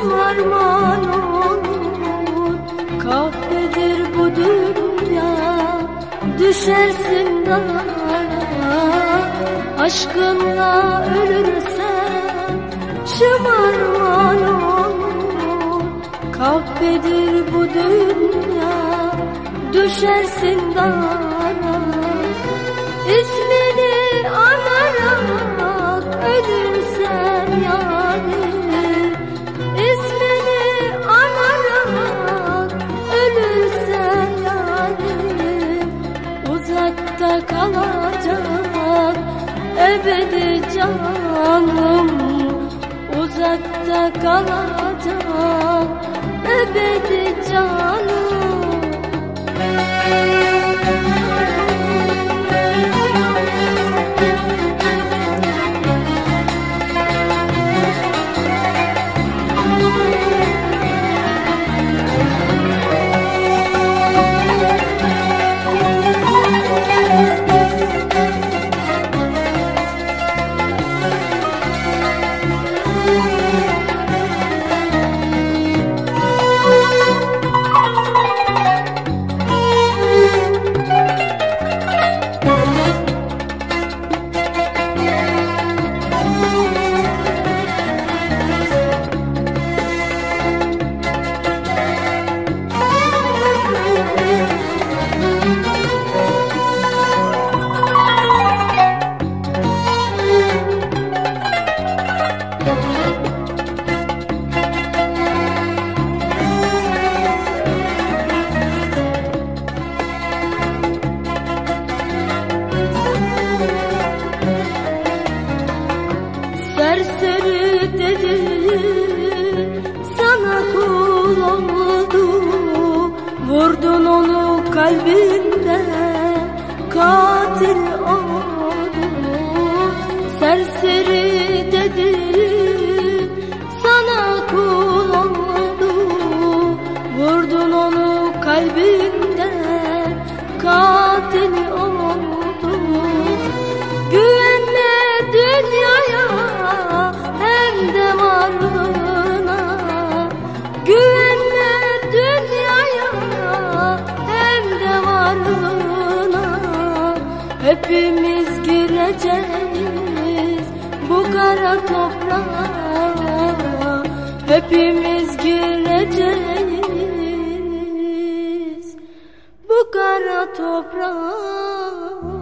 şımarman olur Kahvedir bu dünya. Düşersin dara Aşkınla ölürsen. Şımarman olur Kahvedir bu dünya. Düşersin dara İsmini anarak ölürsen yarim ebedi canım Uzakta kalacak ebedi canım Hepimiz gireceğiz bu kara toprağa. Hepimiz gireceğiz bu kara toprağa